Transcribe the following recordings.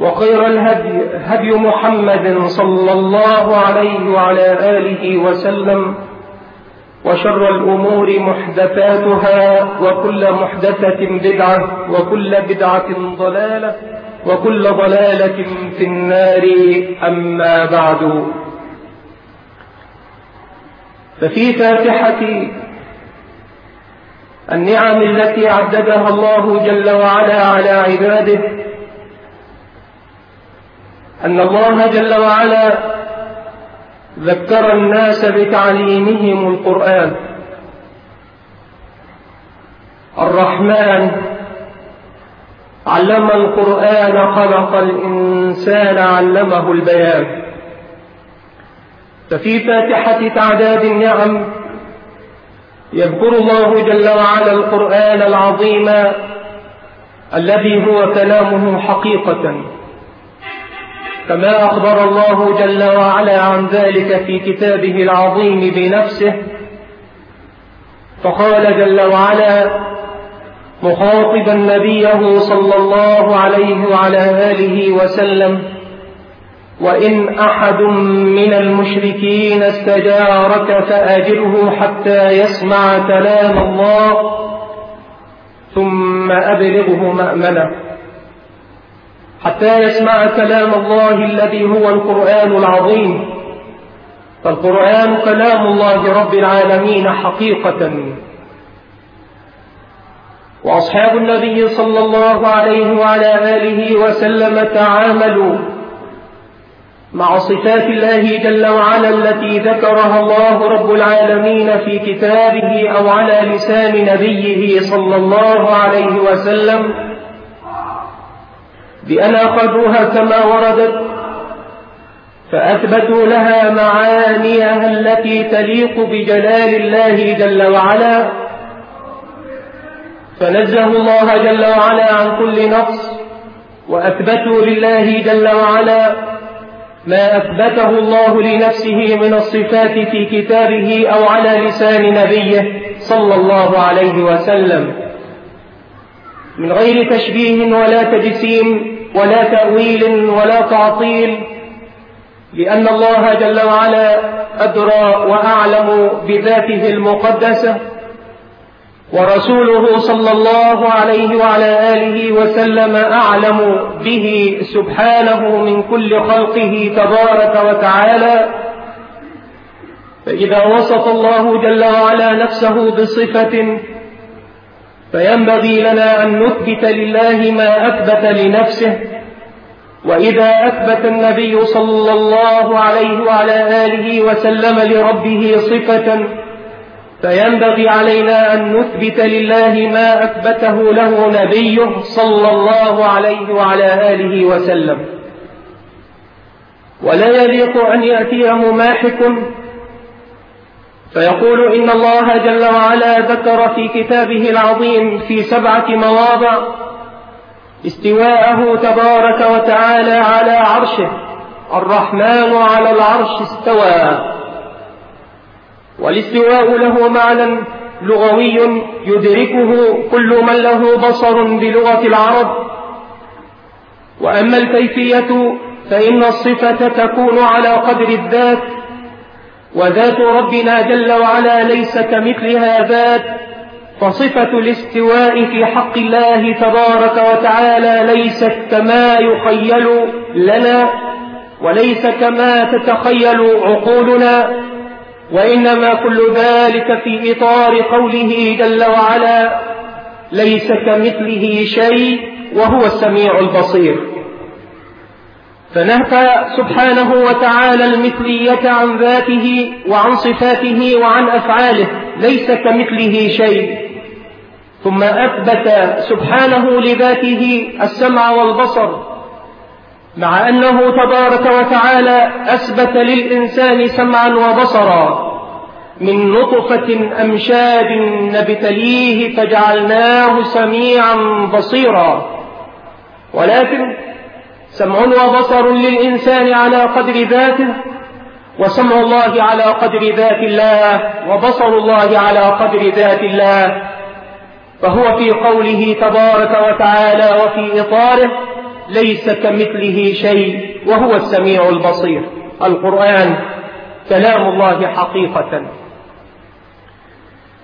وخير الهدي هدي محمد صلى الله عليه وعلى آله وسلم وشر الأمور محدثاتها وكل محدثة بدعة وكل بدعة ضلالة وكل ضلالة في النار أما بعد. ففي فاتحة النعم التي عددها الله جل وعلا على عباده أن الله جل وعلا ذكر الناس بتعليمهم القرآن. الرحمن علم القرآن خلق الإنسان علمه البيان. ففي فاتحة تعداد النعم يذكر الله جل وعلا القرآن العظيم الذي هو كلامه حقيقة. كما أخبر الله جل وعلا عن ذلك في كتابه العظيم بنفسه فقال جل وعلا مخاطبا نبيه صلى الله عليه وعلى آله وسلم وإن أحد من المشركين استجارك فأجره حتى يسمع كلام الله ثم أبلغه مأمنه. حتى يسمع كلام الله الذي هو القرآن العظيم. فالقرآن كلام الله رب العالمين حقيقة. وأصحاب النبي صلى الله عليه وعلى آله وسلم تعاملوا مع صفات الله جل وعلا التي ذكرها الله رب العالمين في كتابه أو على لسان نبيه صلى الله عليه وسلم. بأن أخذوها كما وردت فأثبتوا لها معانيها التي تليق بجلال الله جل وعلا. فنزهوا الله جل وعلا عن كل نقص وأثبتوا لله جل وعلا ما أثبته الله لنفسه من الصفات في كتابه أو على لسان نبيه صلى الله عليه وسلم. من غير تشبيه ولا تجسيم ولا تأويل ولا تعطيل لأن الله جل وعلا أدرى وأعلم بذاته المقدسة ورسوله صلى الله عليه وعلى آله وسلم أعلم به سبحانه من كل خلقه تبارك وتعالى. فإذا وصف الله جل وعلا نفسه بصفة فينبغي لنا أن نثبت لله ما أثبت لنفسه وإذا أثبت النبي صلى الله عليه وعلى آله وسلم لربه صفة فينبغي علينا أن نثبت لله ما أثبته له نبيه صلى الله عليه وعلى آله وسلم. ولا يليق أن يأتيه ماحك فيقول إن الله جل وعلا ذكر في كتابه العظيم في سبعة مواضع استواءه تبارك وتعالى على عرشه الرحمن على العرش استوى. والاستواء له معنى لغوي يدركه كل من له بصر بلغة العرب. وأما الكيفية فإن الصفة تكون على قدر الذات وذات ربنا جل وعلا ليس كمثلها ذات فصفة الاستواء في حق الله تبارك وتعالى ليست كما يخيل لنا وليس كما تتخيل عقولنا وإنما كل ذلك في إطار قوله جل وعلا ليس كمثله شيء وهو السميع البصير. فنهى سبحانه وتعالى المثلية عن ذاته وعن صفاته وعن أفعاله ليس كمثله شيء. ثم أثبت سبحانه لذاته السمع والبصر مع أنه تبارك وتعالى أثبت للإنسان سمعا وبصرا. من نطفة أمشاد نبتليه فجعلناه سميعا بصيرا. ولكن سمع وبصر للإنسان على قدر ذاته وسمع الله على قدر ذات الله وبصر الله على قدر ذات الله. فهو في قوله تبارك وتعالى وفي إطاره ليس كمثله شيء وهو السميع البصير. القرآن كلام الله حقيقة.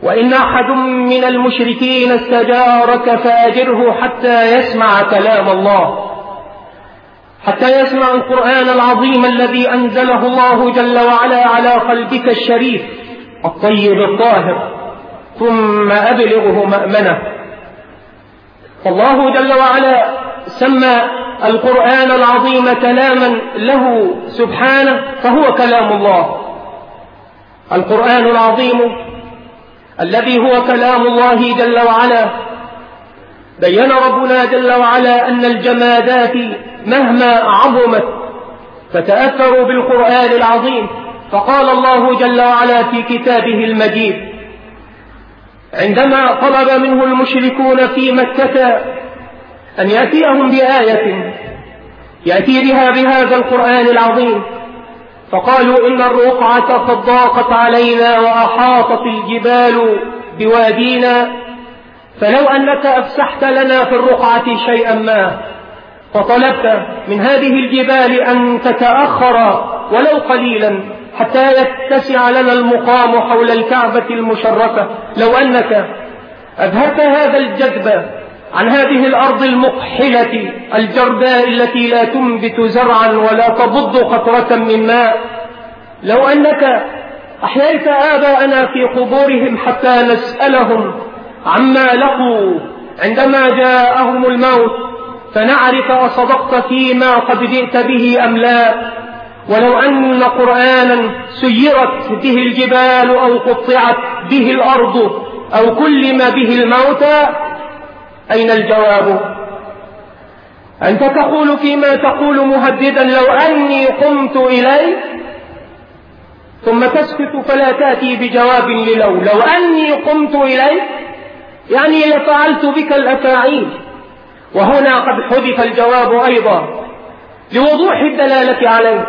وإن أحد من المشركين استجارك فأجره حتى يسمع كلام الله. حتى يسمع القرآن العظيم الذي أنزله الله جل وعلا على قلبك الشريف الطيب الطاهر ثم أبلغه مأمنه. فالله جل وعلا سمى القرآن العظيم كلاما له سبحانه فهو كلام الله. القرآن العظيم الذي هو كلام الله جل وعلا بين ربنا جل وعلا أن الجمادات مهما عظمت فتأثروا بالقرآن العظيم. فقال الله جل وعلا في كتابه المجيد عندما طلب منه المشركون في مكة أن يأتيهم بآية يأتي بها بهذا القرآن العظيم. فقالوا إن الرقعة قد ضاقت علينا وأحاطت الجبال بوادينا فلو أنك أفسحت لنا في الرقعة شيئا ما فطلبت من هذه الجبال أن تتأخر ولو قليلا حتى يتسع لنا المقام حول الكعبة المشرفة. لو أنك أذهبت هذا الجذب عن هذه الأرض المقحلة الجرداء التي لا تنبت زرعا ولا تبض قطرة من ماء لو أنك أحييت آباءنا في قبورهم حتى نسألهم عما لقوا عندما جاءهم الموت فنعرف أصدقت فيما قد جئت به أم لا. ولو أن قرآنا سيرت به الجبال أو قطعت به الأرض أو كلم به الموتى أين الجواب؟ أنت تقول فيما تقول مهددا لو أني قمت إليك ثم تسكت فلا تأتي بجواب للو. لو أني قمت إليك يعني لفعلت بك الأفاعيل. وهنا قد حذف الجواب أيضا لوضوح الدلالة عليه.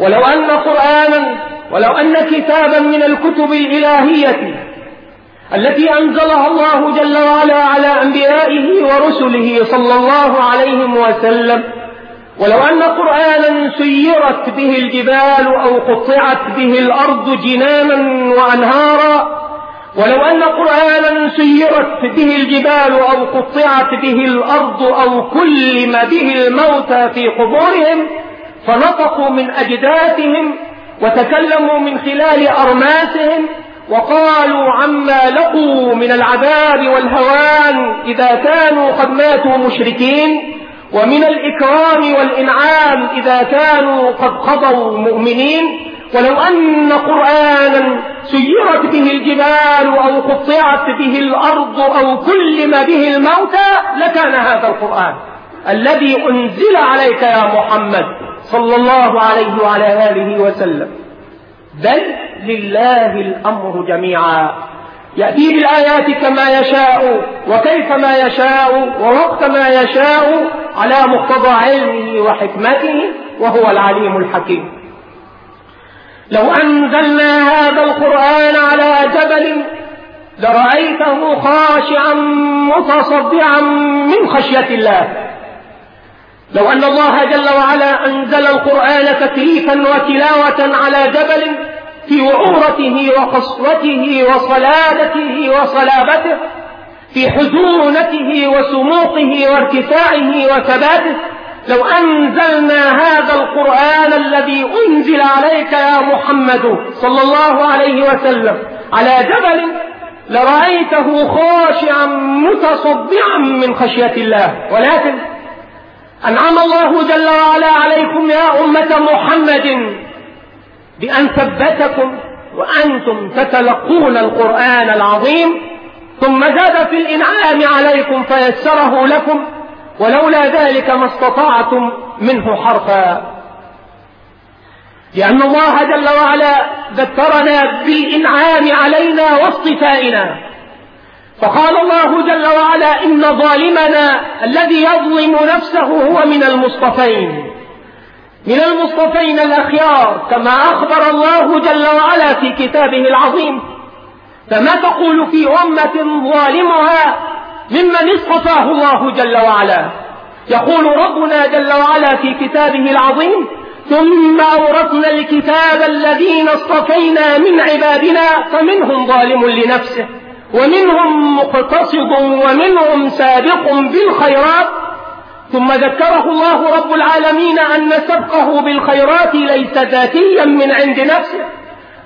ولو أن قرآنا ولو أن كتابا من الكتب الإلهية التي أنزلها الله جل وعلا على أنبيائه ورسله صلى الله عليه وسلم ولو أن قرآنا سيرت به الجبال أو قطعت به الأرض جنانا وأنهارا ولو أن قرآنا سيرت به الجبال أو قطعت به الأرض أو كلم به الموتى في قبورهم فنطقوا من أجداثهم وتكلموا من خلال أرماسهم وقالوا عما لقوا من العذاب والهوان إذا كانوا قد ماتوا مشركين ومن الإكرام والإنعام إذا كانوا قد قضوا مؤمنين. ولو أن قرآنا سيرت به الجبال أو قطعت به الأرض أو كلم به الموتى لكان هذا القرآن. الذي أنزل عليك يا محمد صلى الله عليه وعلى آله وسلم. بل لله الأمر جميعا. يأتي بالآيات كما يشاء وكيف ما يشاء ووقت ما يشاء على مقتضى علمه وحكمته وهو العليم الحكيم. لو أنزلنا هذا القرآن على جبل لرأيته خاشعا متصدعا من خشية الله. لو أن الله جل وعلا أنزل القرآن تكليفا وتلاوة على جبل في وعورته وقسوته وصلابته وصلابته في حزونته وسموقه وارتفاعه وثباته لو أنزلنا هذا القرآن الذي أنزل عليك يا محمد صلى الله عليه وسلم على جبل لرأيته خاشعا متصدعا من خشية الله. ولكن أنعم الله جل وعلا عليكم يا أمة محمد بأن ثبتكم وأنتم تتلقون القرآن العظيم. ثم زاد في الإنعام عليكم فيسره لكم. ولولا ذلك ما استطعتم منه حرفا. لأن الله جل وعلا ذكرنا بالإنعام علينا واصطفائنا. فقال الله جل وعلا إن ظالمنا الذي يظلم نفسه هو من المصطفين. من المصطفين الأخيار كما أخبر الله جل وعلا في كتابه العظيم. فما تقول في أمة ظالمها ممن اصطفاه الله جل وعلا. يقول ربنا جل وعلا في كتابه العظيم ثم أورثنا الكتاب الذين اصطفينا من عبادنا فمنهم ظالم لنفسه ومنهم مقتصد ومنهم سابق بالخيرات. ثم ذكره الله رب العالمين أن سبقه بالخيرات ليس ذاتيا من عند نفسه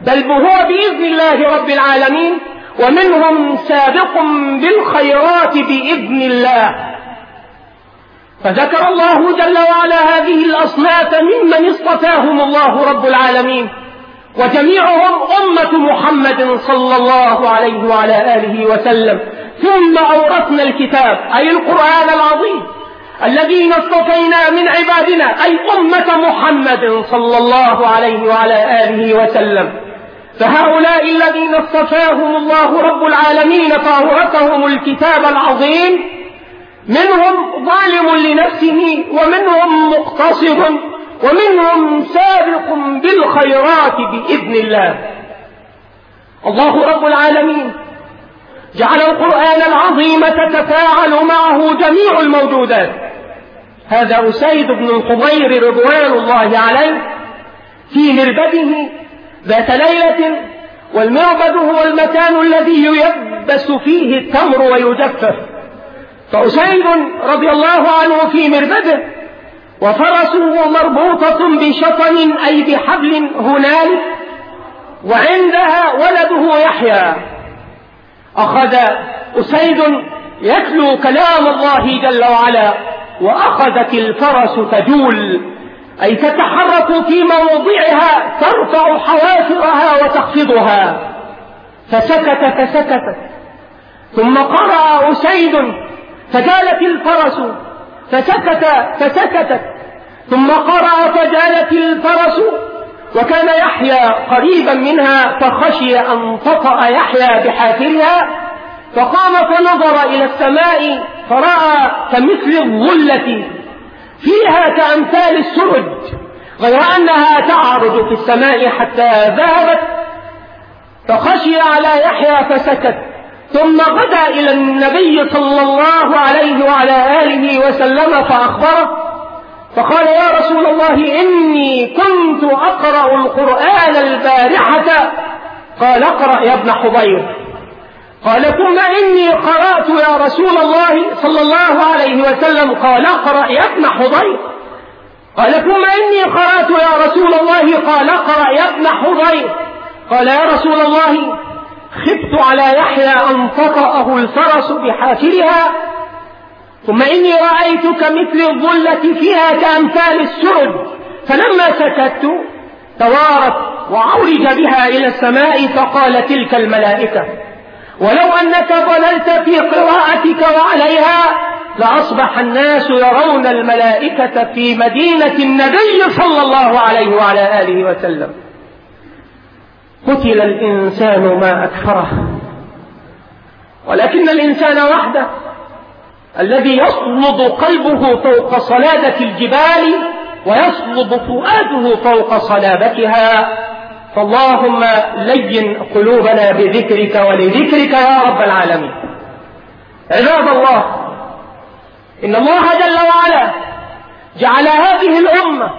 بل هو بإذن الله رب العالمين. ومنهم سابق بالخيرات بإذن الله. فذكر الله جل وعلا هذه الأصناف ممن اصطفاهم الله رب العالمين وجميعهم أمة محمد صلى الله عليه وعلى آله وسلم. ثم أورثنا الكتاب أي القرآن العظيم الذين اصطفينا من عبادنا أي أمة محمد صلى الله عليه وعلى آله وسلم. فهؤلاء الذين اصطفاهم الله رب العالمين فأورثهم الكتاب العظيم منهم ظالم لنفسه ومنهم مقتصد ومنهم سابق بالخيرات بإذن الله. الله رب العالمين جعل القرآن العظيم تتفاعل معه جميع الموجودات. هذا أسيد بن الخضير رضوان الله عليه في مربده ذات ليلة والمربد هو المكان الذي ييبس فيه التمر ويجفف. فأسيد رضي الله عنه في مربده وفرسه مربوطة بشطن أي بحبل هنالك وعندها ولده يحيى. أخذ أسيد يتلو كلام الله جل وعلا وأخذت الفرس تجول. أي تتحرك في موضعها ترفع حوافرها وتخفضها. فسكت فسكتت ثم قرأ أسيد فجالت الفرس. فسكت فسكتت ثم قرأ فجالت الفرس. وكان يحيى قريبا منها فخشي أن تطأ يحيى بحافرها. فقام فنظر إلى السماء فرأى كمثل الظلة. فيها كأمثال السرج غير أنها تعرج في السماء حتى ذهبت فخشي على يحيى فسكت ثم غدا إلى النبي صلى الله عليه وعلى آله وسلم فأخبره فقال يا رسول الله إني كنت أقرأ القرآن البارحة قال اقرأ يا ابن حضير قال ثم إني قرأت يا رسول الله صلى الله عليه وسلم. قال اقرأ يا ابن حضير. قال ثم إني قرأت يا رسول الله. قال اقرأ يا ابن حضير. قال يا رسول الله خفت على يحيى أن تطأه الفرس بحافرها ثم إني رأيت كمثل الظلة فيها كأمثال السرد فلما سكت توارت وعرج بها إلى السماء فقال تلك الملائكة. ولو أنك ضللت في قراءتك وعليها لأصبح الناس يرون الملائكة في مدينة النبي صلى الله عليه وعلى آله وسلم. قتل الإنسان ما أكفره. ولكن الإنسان وحده الذي يصلب قلبه فوق صلادة الجبال ويصلب فؤاده فوق صلابتها فاللهم لين قلوبنا بذكرك ولذكرك يا رب العالمين. عباد الله إن الله جل وعلا جعل هذه الأمة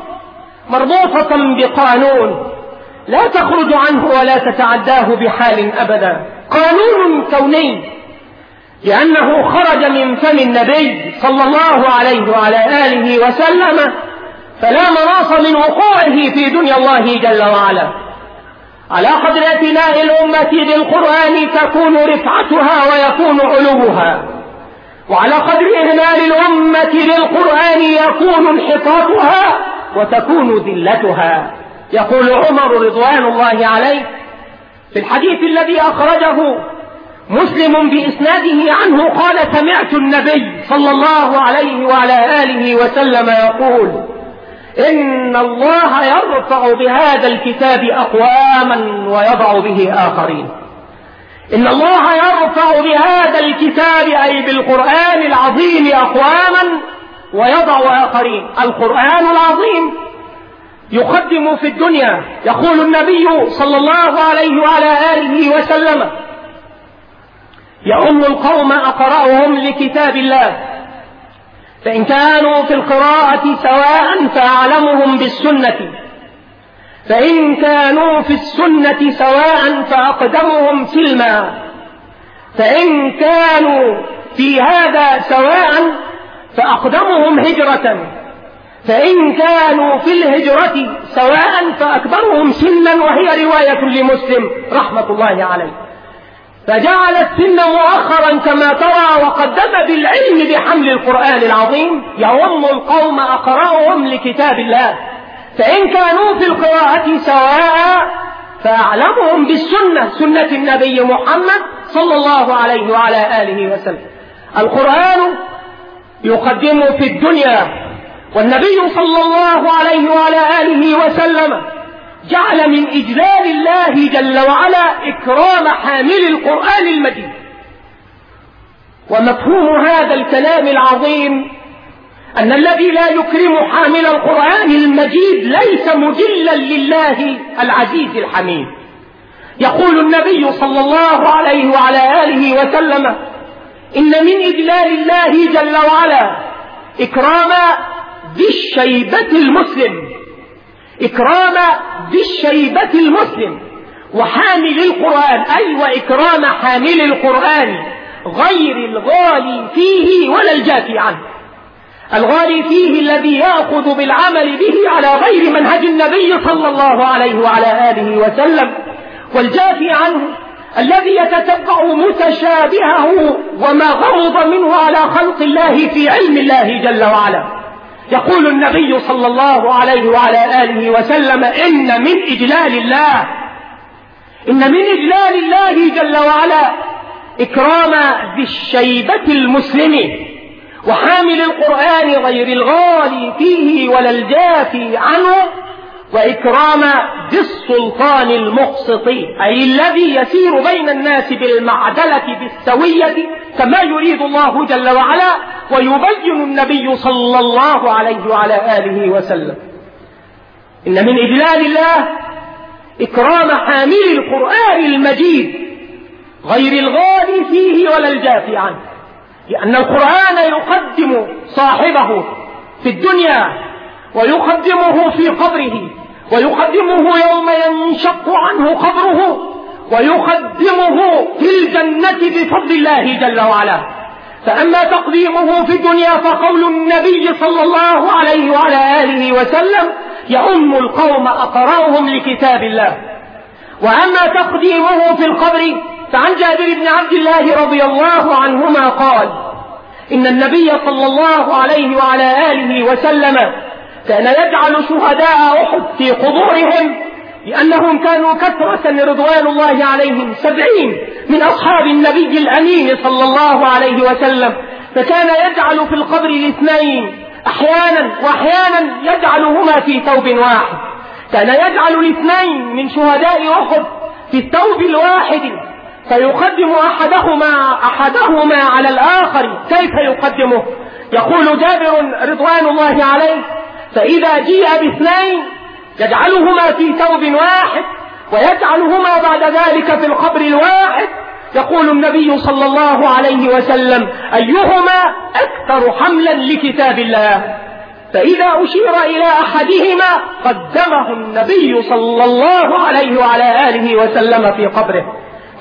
مربوطة بقانون لا تخرج عنه ولا تتعداه بحال أبدا. قانون كوني لأنه خرج من فم النبي صلى الله عليه وعلى آله وسلم فلا مناص من وقوعه في دنيا الله جل وعلا. على قدر اعتناء الأمة بالقرآن تكون رفعتها ويكون علوها؟ وعلى قدر إهمال الأمة بالقرآن يكون انحطاطها وتكون ذلتها؟ يقول عمر رضوان الله عليه في الحديث الذي أخرجه مسلم بإسناده عنه قال سمعت النبي صلى الله عليه وعلى آله وسلم يقول إن الله يرفع بهذا الكتاب أقواما ويضع به آخرين. إن الله يرفع بهذا الكتاب أي بالقرآن العظيم أقواما ويضع آخرين. القرآن العظيم يقدم في الدنيا يقول النبي صلى الله عليه وعلى آله وسلم يؤم القوم أقرأهم لكتاب الله. فإن كانوا في القراءة سواء فأعلمهم بالسنة. فإن كانوا في السنة سواء فأقدمهم سلما. فإن كانوا في هذا سواء فأقدمهم هجرة. فإن كانوا في الهجرة سواء فأكبرهم سنا. وهي رواية لمسلم رحمة الله عليه. فجعل السن مؤخرا كما ترى وقدم بالعلم بحمل القرآن العظيم يوم القوم أقرأهم لكتاب الله. فإن كانوا في القراءة سواء فأعلمهم بالسنة سنة النبي محمد صلى الله عليه وعلى آله وسلم. القرآن يقدم في الدنيا والنبي صلى الله عليه وعلى آله وسلم جعل من إجلال الله جل وعلا إكرام حامل القرآن المجيد. ومفهوم هذا الكلام العظيم أن الذي لا يكرم حامل القرآن المجيد ليس مجلا لله العزيز الحميد. يقول النبي صلى الله عليه وعلى آله وسلم إن من إجلال الله جل وعلا إكرام ذي الشيبة المسلم. إكرام ذي الشيبة المسلم. وحامل القرآن أي أيوة وإكرام حامل القرآن. غير الغالي فيه ولا الجافي عنه. الغالي فيه الذي يأخذ بالعمل به على غير منهج النبي صلى الله عليه وعلى آله وسلم. والجافي عنه الذي يتتبع متشابهه وما غرض منه على خلق الله في علم الله جل وعلا. يقول النبي صلى الله عليه وعلى آله وسلم إن من إجلال الله إن من إجلال الله جل وعلا إكرام ذي الشيبة المسلم وحامل القرآن غير الغالي فيه ولا الجافي عنه وإكرام ذي السلطان المقسط أي الذي يسير بين الناس بالمعدلة بالسوية كما يريد الله جل وعلا ويبين النبي صلى الله عليه وعلى آله وسلم. إن من إجلال الله إكرام حامل القرآن المجيد غير الغالي فيه ولا الجافي عنه لأن القرآن يقدم صاحبه في الدنيا ويقدمه في قبره ويقدمه يوم ينشق عنه قبره. ويقدمه في الجنة بفضل الله جل وعلا. فأما تقديمه في الدنيا فقول النبي صلى الله عليه وعلى آله وسلم يؤم القوم أقرأهم لكتاب الله. وأما تقديمه في القبر فعن جابر بن عبد الله رضي الله عنهما قال إن النبي صلى الله عليه وعلى آله وسلم كان يجعل شهداء أحد في قبورهم لأنهم كانوا كثرة رضوان الله عليهم سبعين من أصحاب النبي الأمين صلى الله عليه وسلم. فكان يجعل في القبر الاثنين أحيانا وأحيانا يجعلهما في ثوب واحد. كان يجعل الاثنين من شهداء أحد في الثوب الواحد. فيقدم أحدهما أحدهما على الآخر كيف يقدمه؟ يقول جابر رضوان الله عليه فإذا جيء باثنين يجعلهما في ثوب واحد ويجعلهما بعد ذلك في القبر الواحد. يقول النبي صلى الله عليه وسلم أيهما أكثر حملا لكتاب الله؟ فإذا أشير إلى أحدهما قدمه النبي صلى الله عليه وعلى آله وسلم في قبره.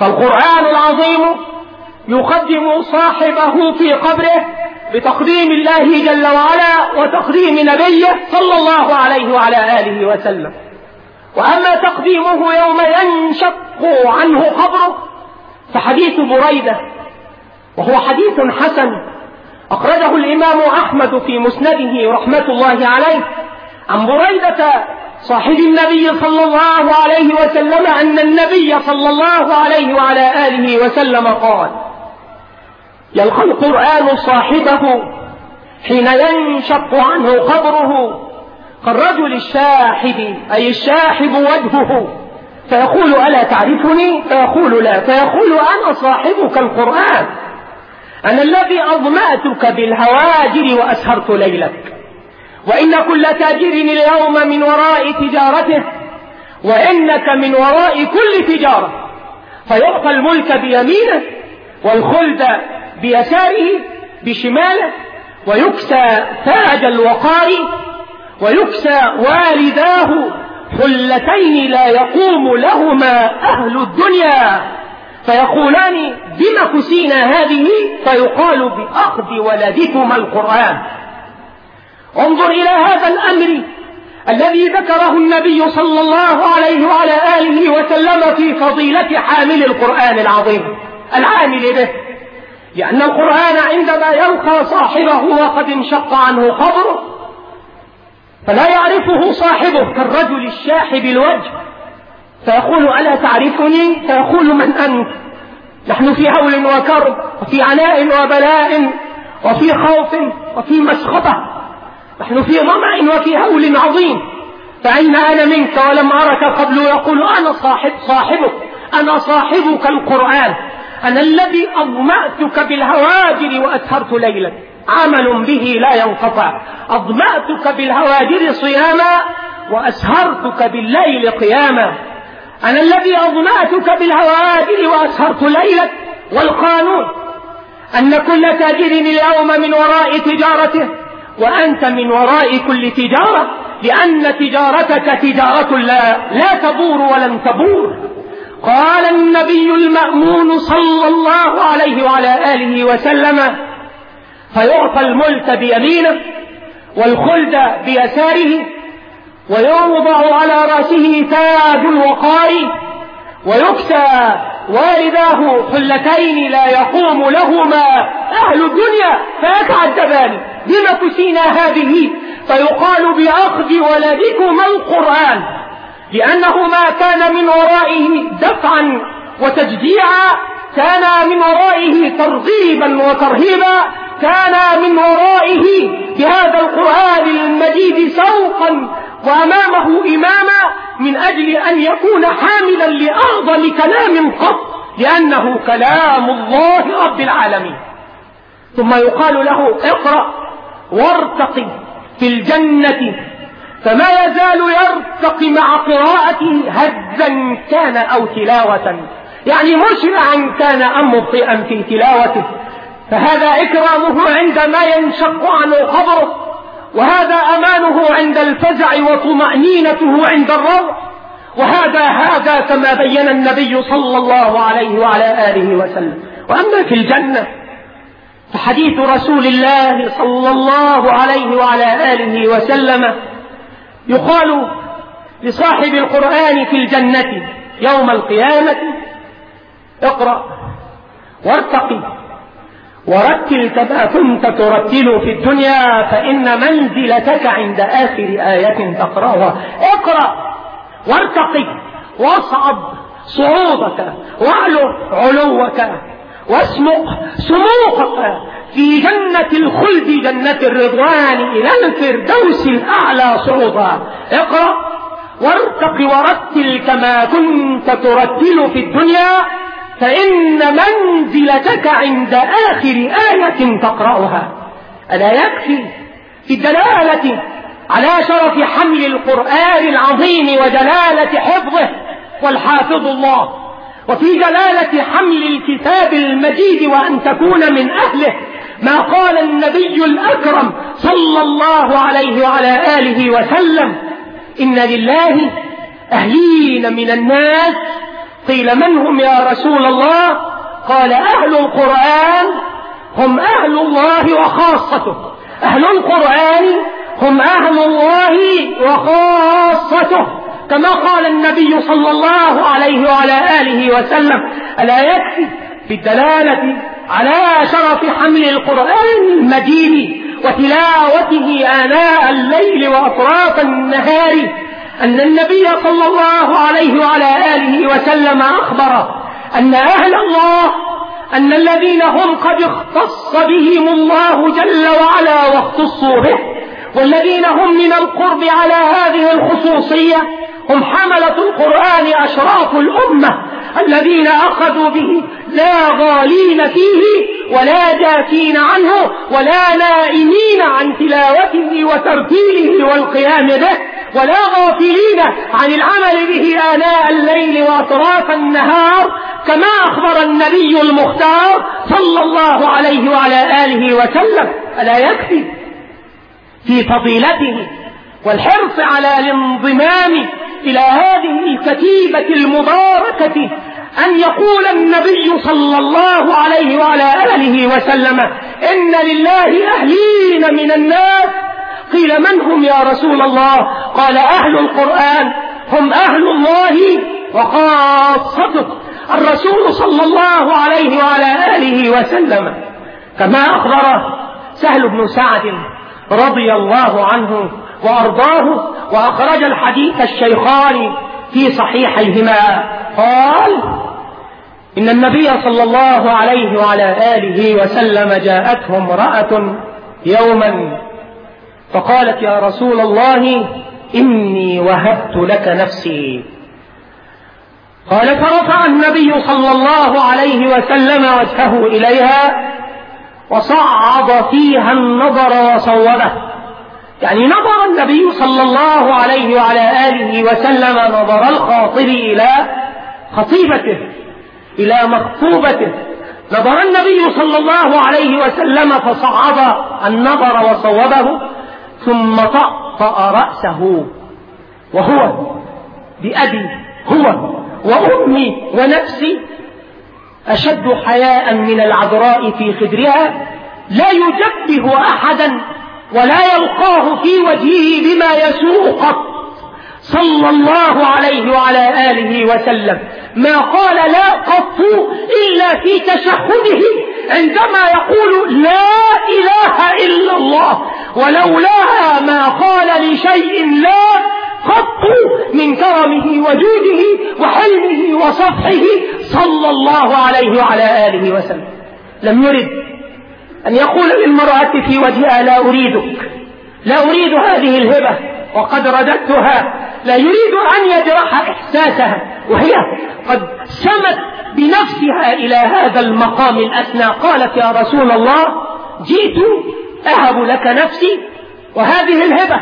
فالقرآن العظيم يقدم صاحبه في قبره بتقديم الله جل وعلا وتقديم نبيه صلى الله عليه وعلى آله وسلم. وأما تقديمه يوم ينشق عنه قبره فحديث بريدة وهو حديث حسن أخرجه الإمام أحمد في مسنده رحمة الله عليه عن بريدة صاحب النبي صلى الله عليه وسلم أن النبي صلى الله عليه وعلى آله وسلم قال يلقى القرآن صاحبه حين ينشق عنه قبره كالرجل الشاحب أي الشاحب وجهه. فيقول ألا تعرفني؟ فيقول لا. فيقول أنا صاحبك القرآن. أنا الذي أظمأتك بالهواجر وأسهرت ليلك. وإن كل تاجر اليوم من وراء تجارته وإنك من وراء كل تجارة. فيعطى الملك بيمينه والخلد بيساره بشماله ويكسى تاج الوقار ويكسى والداه حلتين لا يقوم لهما أهل الدنيا. فيقولان بما كسينا هذه؟ فيقال بأخذ ولدكما القرآن. انظر إلى هذا الأمر الذي ذكره النبي صلى الله عليه وعلى آله وسلم في فضيلة حامل القرآن العظيم العامل به. لأن القرآن عندما يلقى صاحبه وقد انشق عنه قبره فلا يعرفه صاحبه كالرجل الشاحب الوجه. فيقول ألا تعرفني؟ فيقول من أنت؟ نحن في هول وكرب وفي عناء وبلاء وفي خوف وفي مسخطة. نحن في ظمأ وفي هول عظيم. فأين أنا منك؟ ولم أرك قبل. يقول أنا صاحب صاحبك. أنا صاحبك القرآن. أنا الذي أظمأتك بالهواجر وأسهرت ليلك عمل به لا ينقطع. أظمأتك بالهواجر صياما وأسهرتك بالليل قياما. أنا الذي أظمأتك بالهواجر وأسهرت ليلك والقانون أن كل تاجر اليوم من وراء تجارته وأنت من وراء كل تجارة لأن تجارتك تجارة لا, لا تبور ولن تبور. قال النبي المأمون صلى الله عليه وعلى آله وسلم فيعطى الملك بيمينه والخلد بيساره ويوضع على رأسه تاج الوقار ويكسى والداه حلتين لا يقوم لهما أهل الدنيا فيتعجبان بما كسينا هذه؟ فيقال بأخذ ولدكما القرآن. لأنه ما كان من ورائه دفعا وتجديعا كان من ورائه ترغيبا وترهيبا كان من ورائه بهذا القرآن المجيد سوقا وأمامه إماما من أجل أن يكون حاملا لأفضل كلام قط لأنه كلام الله رب العالمين. ثم يقال له اقرأ وارتقي في الجنة فما يزال يرتقي مع قراءته هزا كان أو تلاوة. يعني مسرعا كان أم مبطئا في تلاوته. فهذا إكرامه عندما ينشق عنه قبره وهذا أمانه عند الفزع وطمأنينته عند الروع وهذا هذا كما بين النبي صلى الله عليه وعلى آله وسلم. وأما في الجنة فحديث رسول الله صلى الله عليه وعلى آله وسلم يقال لصاحب القرآن في الجنة يوم القيامة اقرأ وارتقي ورتل كما كنت ترتل في الدنيا فإن منزلتك عند آخر آية تقرأها. اقرأ وارتقي واصعد صعودك واعلو علوك واسمق سموقك. في جنة الخلد جنة الرضوان إلى الفردوس الأعلى صعودا اقرأ. وارتق ورتل كما كنت ترتل في الدنيا فإن منزلتك عند آخر آية تقرأها. ألا يكفي في الدلالة على شرف حمل القرآن العظيم ودلالة حفظه؟ والحافظ الله. وفي جلالة حمل الكتاب المجيد وأن تكون من أهله. ما قال النبي الأكرم صلى الله عليه وعلى آله وسلم. إن لله أهلين من الناس. قيل من هم يا رسول الله؟ قال أهل القرآن هم أهل الله وخاصته. أهل القرآن هم أهل الله وخاصته. كما قال النبي صلى الله عليه وعلى آله وسلم ألا يكفي في الدلالة على شرف حمل القرآن المجيد وتلاوته آناء الليل وأطراف النهار أن النبي صلى الله عليه وعلى آله وسلم أخبر أن أهل الله أن الذين هم قد اختص بهم الله جل وعلا واختصوا به والذين هم من القرب على هذه الخصوصية هم حملة القرآن أشراف الأمة الذين أخذوا به لا غالين فيه ولا جاكين عنه ولا نائمين عن تلاوته وترتيله والقيام به ولا غافلين عن العمل به آناء الليل وأطراف النهار كما أخبر النبي المختار صلى الله عليه وعلى آله وسلم. ألا يكفي في فضيلته والحرص على الانضمام إلى هذه الكتيبة المباركة أن يقول النبي صلى الله عليه وعلى آله وسلم إن لله أهلين من الناس. قيل من هم يا رسول الله؟ قال أهل القرآن. هم أهل الله وخاصته الرسول صلى الله عليه وعلى آله وسلم. كما أخبر سهل بن سعد رضي الله عنه وأرضاه وأخرج الحديث الشيخان في صحيحيهما. قال إن النبي صلى الله عليه وعلى آله وسلم جاءته امرأة يوما فقالت يا رسول الله إني وهبت لك نفسي. قال فرفع النبي صلى الله عليه وسلم وجهه إليها وصعد فيها النظر وصوبه. يعني نظر النبي صلى الله عليه وعلى آله وسلم نظر الخاطب إلى خطيبته إلى مخطوبته. نظر النبي صلى الله عليه وسلم فصعد النظر وصوبه ثم طأطأ رأسه وهو بأبي هو وأمي ونفسي أشد حياء من العذراء في خدرها. لا يجبه أحدا ولا يلقاه في وجهه بما يسوء قط صلى الله عليه وعلى آله وسلم. ما قال لا قط إلا في تشهده عندما يقول لا إله إلا الله. ولولاها ما قال لشيء لا قط من كرمه وجوده وحلمه وصفحه صلى الله عليه وعلى آله وسلم. لم يرد. أن يقول للمرأة في وجهها لا أريدك. لا أريد هذه الهبة وقد رددتها. لا يريد أن يجرح إحساسها. وهي قد سمت بنفسها إلى هذا المقام الأسنى قالت يا رسول الله جئت أهب لك نفسي وهذه الهبة.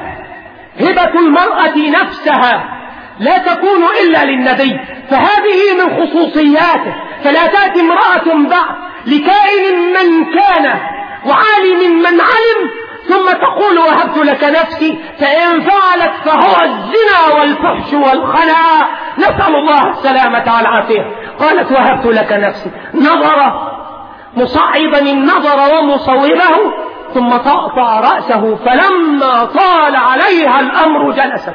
هبة المرأة نفسها لا تكون إلا للنبي فهذه من خصوصياته فلا تأتي امرأة بعد لكائن من كان وعالم من علم ثم تقول وهبت لك نفسي فإن فعلت فهو الزنا والفحش والخلاء نسأل الله السلامة والعافية. قالت وهبت لك نفسي. نظر مصعبا النظر ومصوبه ثم طأطأ رأسه فلما طال عليها الأمر جلست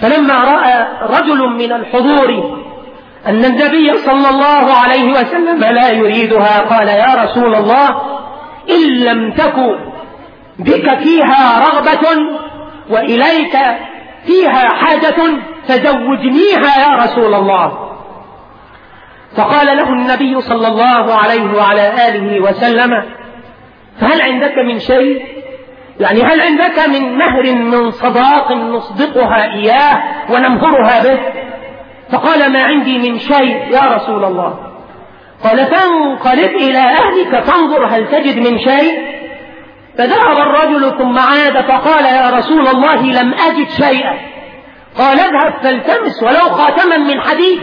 فلما رأى رجل من الحضور أن النبي صلى الله عليه وسلم لا يريدها. قال يا رسول الله إن لم تك بك فيها رغبة وإليك فيها حاجة فزوجنيها يا رسول الله. فقال له النبي صلى الله عليه وعلى آله وسلم فهل عندك من شيء؟ يعني هل عندك من مهر من صداق نصدقها إياه ونمهرها به؟ فقال ما عندي من شيء يا رسول الله. قال فانقلب إلى أهلك فانظر هل تجد من شيء. فذهب الرجل ثم عاد فقال يا رسول الله لم أجد شيئا. قال اذهب فالتمس ولو خاتما من حديد.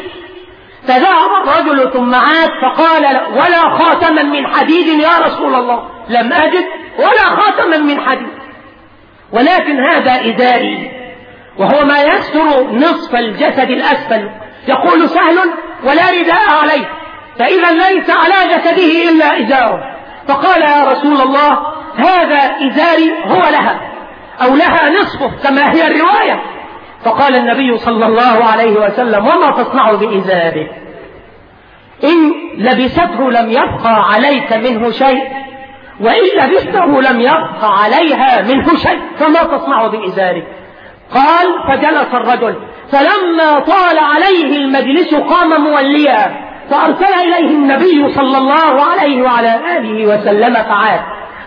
فذهب الرجل ثم عاد فقال ولا خاتما من حديد يا رسول الله. لم أجد ولا خاتما من حديد. ولكن هذا إزاري وهو ما يستر نصف الجسد الأسفل. يقول سهل ولا رداء عليه فإذا ليس على جسده إلا إزاره. فقال يا رسول الله هذا إزاري هو لها أو لها نصفه كما هي الرواية. فقال النبي صلى الله عليه وسلم وما تصنع بإزاره؟ إن لبسته لم يبقى عليك منه شيء وإن لبسته لم يبقى عليها منه شيء فما تصنع بإزارك قال فجلس الرجل. فلما طال عليه المجلس قام موليا. فأرسل إليه النبي صلى الله عليه وعلى آله وسلم فعاد.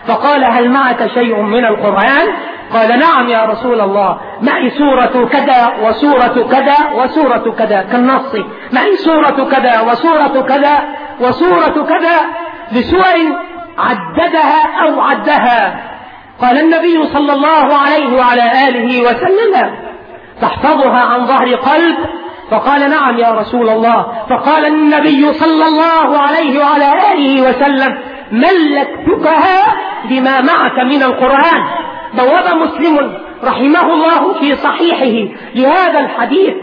فقال هل معك شيء من القرآن؟ قال نعم يا رسول الله. معي سورة كذا وسورة كذا وسورة كذا. كالنص. معي سورة كذا وسورة كذا وسورة كذا. بسور عددها أو عدها. قال النبي صلى الله عليه وعلى آله وسلم تحفظها عن ظهر قلب. فقال نعم يا رسول الله. فقال النبي صلى الله عليه وعلى آله وسلم ملكتكها بما معك من القرآن؟ بواب مسلم رحمه الله في صحيحه لهذا الحديث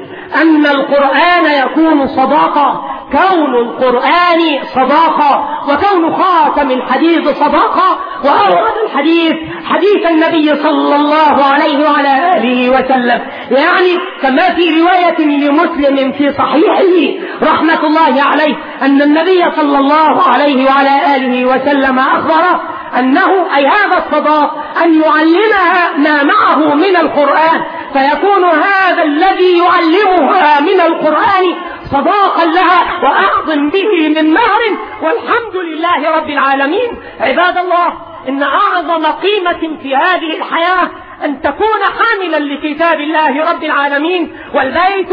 أن القرآن يكون صداقة كون القرآن صداقة وكون خاتم الحديث صداقة وأورد الحديث حديث النبي صلى الله عليه وعلى آله وسلم. يعني كما في رواية لمسلم في صحيحه رحمة الله عليه أن النبي صلى الله عليه وعلى آله وسلم أخبر أنه أي هذا الصداق أن يعلمها ما معه من القرآن. فيكون هذا الذي يعلمها من القرآن صداقا لها وأعظم به من مهر. والحمد لله رب العالمين. عباد الله إن أعظم قيمة في هذه الحياة أن تكون حاملا لكتاب الله رب العالمين. والبيت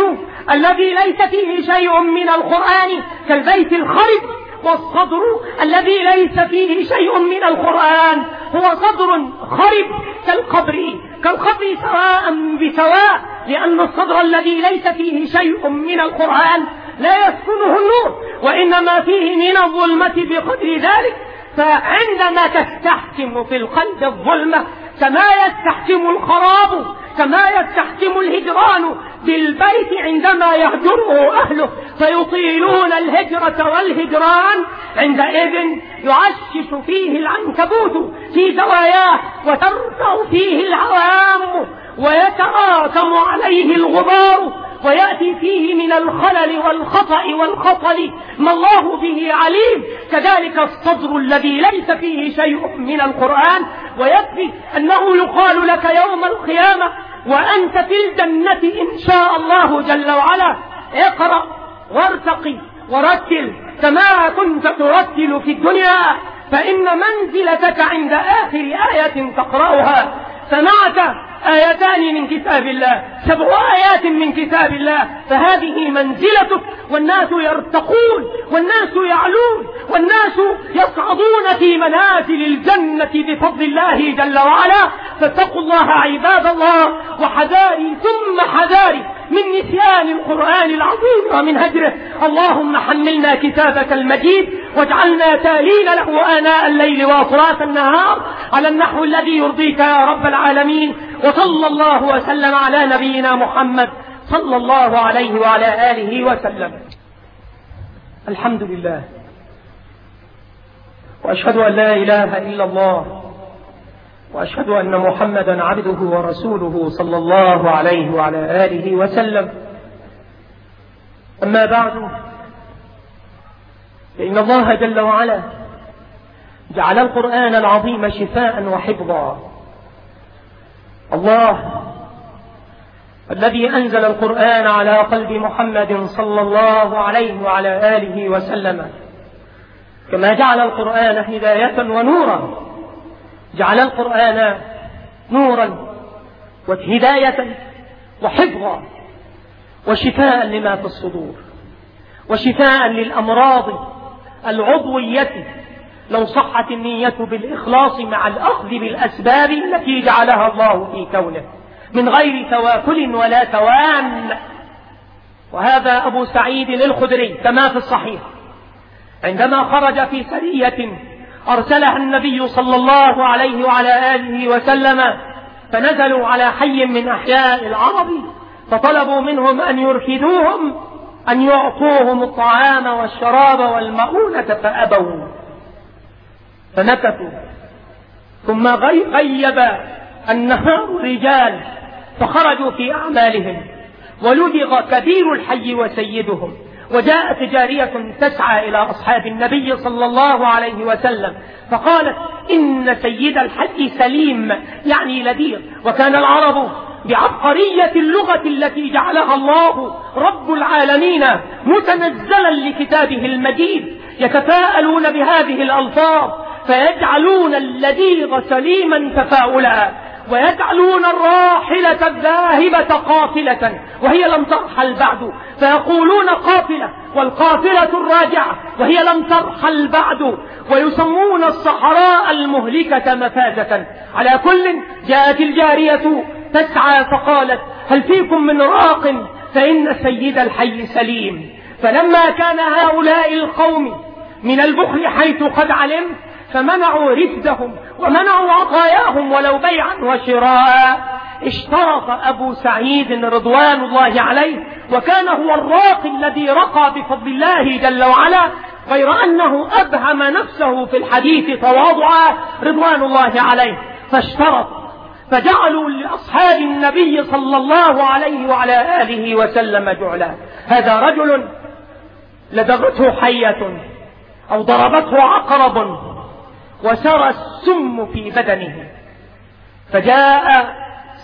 الذي ليس فيه شيء من القرآن كالبيت الخرب والصدر الذي ليس فيه شيء من القرآن هو صدر خرب كالقبر كالقبر سواء بسواء لأن الصدر الذي ليس فيه شيء من القرآن لا يسكنه النور وإنما فيه من الظلمة بقدر ذلك فعندما تستحكم في القلب الظلمة كما يستحكم الخراب كما يستحكم الهجران بالبيت عندما يهجره أهله فيطيلون الهجرة والهجران عندئذ يعشش فيه العنكبوت في زواياه وترفع فيه العوام ويتراكم عليه الغبار ويأتي فيه من الخلل والخطأ والخطل ما الله به عليم. كذلك الصدر الذي ليس فيه شيء من القرآن. ويكفي أنه يقال لك يوم القيامة وأنت في الجنة إن شاء الله جل وعلا. اقرأ وارتقي ورتل كما كنت ترتل في الدنيا. فإن منزلتك عند آخر آية تقرأها. فمعك آيتان من كتاب الله سبع آيات من كتاب الله فهذه منزلتك والناس يرتقون والناس يعلون والناس يصعدون في منازل الجنة بفضل الله جل وعلا. فاتقوا الله عباد الله وحذاري ثم حذاري من نسيان القرآن العظيم ومن هجره. اللهم حملنا كتابك المجيد واجعلنا تالين له آناء الليل وأطراف النهار على النحو الذي يرضيك يا رب العالمين. وصلى الله وسلم على نبينا محمد صلى الله عليه وعلى آله وسلم. الحمد لله. وأشهد أن لا إله إلا الله. وأشهد أن محمدا عبده ورسوله صلى الله عليه وعلى آله وسلم. أما بعد فإن الله جل وعلا جعل القرآن العظيم شفاء وحفظا. الله الذي أنزل القرآن على قلب محمد صلى الله عليه وعلى آله وسلم. كما جعل القرآن هداية ونورا. جعل القرآن نورا وهداية وحفظا وشفاء لما في الصدور. وشفاء للأمراض العضوية لو صحت النية بالإخلاص مع الأخذ بالأسباب التي جعلها الله في كونه من غير تواكل ولا توان. وهذا أبو سعيد الخدري كما في الصحيح عندما خرج في سرية أرسلها النبي صلى الله عليه وعلى آله وسلم فنزلوا على حي من أحياء العرب فطلبوا منهم أن يرشدوهم أن يعطوهم الطعام والشراب والمؤونة فأبوا. فنكثوا. ثم غيب النهار رجال فخرجوا في أعمالهم. ولدغ كبير الحي وسيدهم. وجاءت جارية تسعى إلى أصحاب النبي صلى الله عليه وسلم. فقالت إن سيد الحج سليم يعني لذيذ وكان العرب بعبقرية اللغة التي جعلها الله رب العالمين متنزلا لكتابه المجيد يتفاءلون بهذه الألفاظ فيجعلون اللذيذ سليما تفاؤلا ويجعلون الراحلة الذاهبة قافلة وهي لم ترحل بعد فيقولون قافلة والقافلة الراجعة وهي لم ترحل بعد ويسمون الصحراء المهلكة مفازة. على كل جاءت الجارية تسعى فقالت هل فيكم من راق؟ فإن سيد الحي سليم. فلما كان هؤلاء القوم من البخل حيث قد علمت فمنعوا رفدهم ومنعوا عطاياهم ولو بيعا وشراء. اشترط أبو سعيد رضوان الله عليه وكان هو الراقي الذي رقى بفضل الله جل وعلا غير أنه أبهم نفسه في الحديث تواضعا رضوان الله عليه. فاشترط فجعلوا لأصحاب النبي صلى الله عليه وعلى آله وسلم جعلا. هذا رجل لدغته حية أو ضربته عقرب وسرى السم في بدنه. فجاء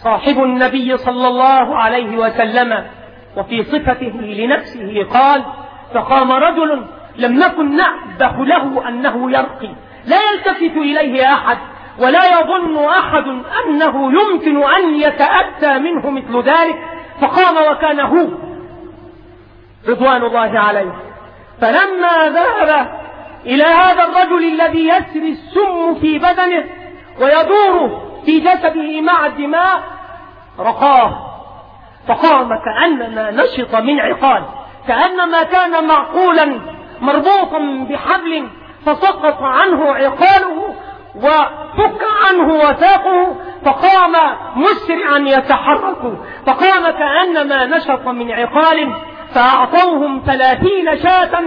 صاحب النبي صلى الله عليه وسلم وفي صفته لنفسه قال فقام رجل لم نكن نعبه له أنه يرقي. لا يلتفت إليه أحد. ولا يظن أحد أنه يمكن أن يتأتى منه مثل ذلك فقام وكان هو رضوان الله عليه. فلما ذهب إلى هذا الرجل الذي يسري السم في بدنه ويدور في جسده مع الدماء رقاه. فقام كأنما نشط من عقال كأنما كان معقولا مربوطا بحبل فسقط عنه عقاله وفك عنه وثاقه فقام مسرعا يتحرك. فقام كأنما نشط من عقال فأعطوهم ثلاثين شاة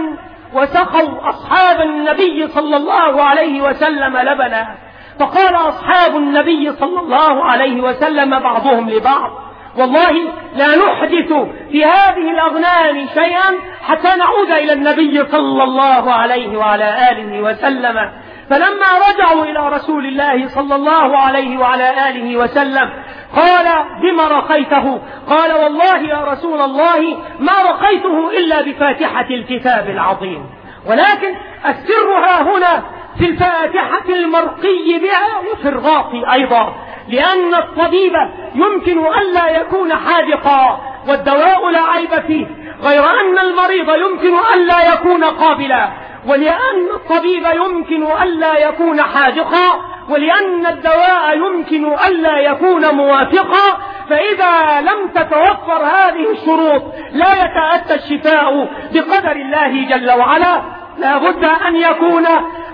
وسقوا أصحاب النبي صلى الله عليه وسلم لبنا. فقال أصحاب النبي صلى الله عليه وسلم بعضهم لبعض والله لا نحدث في هذه الأغنام شيئا حتى نعود إلى النبي صلى الله عليه وعلى آله وسلم. فلما رجعوا إلى رسول الله صلى الله عليه وعلى آله وسلم قال بما رقيته قال والله يا رسول الله ما رقيته إلا بفاتحة الكتاب العظيم. ولكن السر ها هنا في الفاتحة المرقي بها وفي الراقي أيضا لأن الطبيب يمكن ألا يكون حاذقا والدواء لا عيب فيه. غير أن المريض يمكن ألا يكون قابلا ولأن الطبيب يمكن ألا يكون حاذقا ولأن الدواء يمكن ألا يكون موافقا فإذا لم تتوفر هذه الشروط لا يتأتى الشفاء بقدر الله جل وعلا. لا بد أن يكون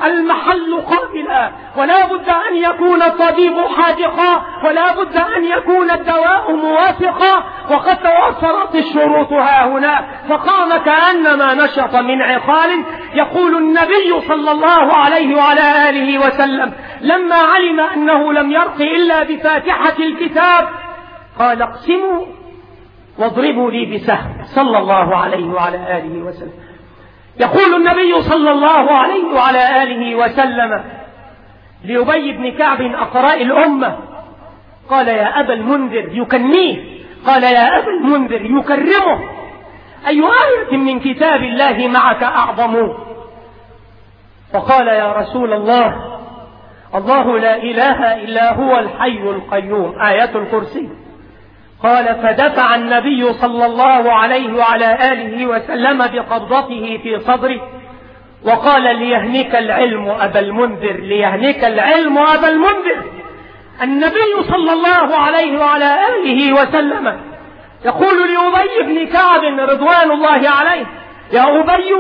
المحل قابلا ولا بد أن يكون الطبيب حاذقا ولا بد أن يكون الدواء موافقا وقد توفرت الشروط ها هنا فقام كأنما نشط من عقال يقول النبي صلى الله عليه وعلى آله وسلم لما علم أنه لم يرق إلا بفاتحة الكتاب قال اقسموا واضربوا لي بسهم صلى الله عليه وعلى آله وسلم. يقول النبي صلى الله عليه وعلى آله وسلم لأبي بن كعب أقراء الأمة. قال يا أبا المنذر يكنيه. قال يا أبا المنذر يكرمه. أي آية من كتاب الله معك أعظم؟ فقال يا رسول الله الله لا إله إلا هو الحي القيوم. آية الكرسي. قال فدفع النبي صلى الله عليه وعلى آله وسلم بقبضته في صدره وقال ليهنك العلم أبا المنذر ليهنك العلم أبا المنذر. النبي صلى الله عليه وعلى آله وسلم يقول لأبي بن كعب رضوان الله عليه يا أبي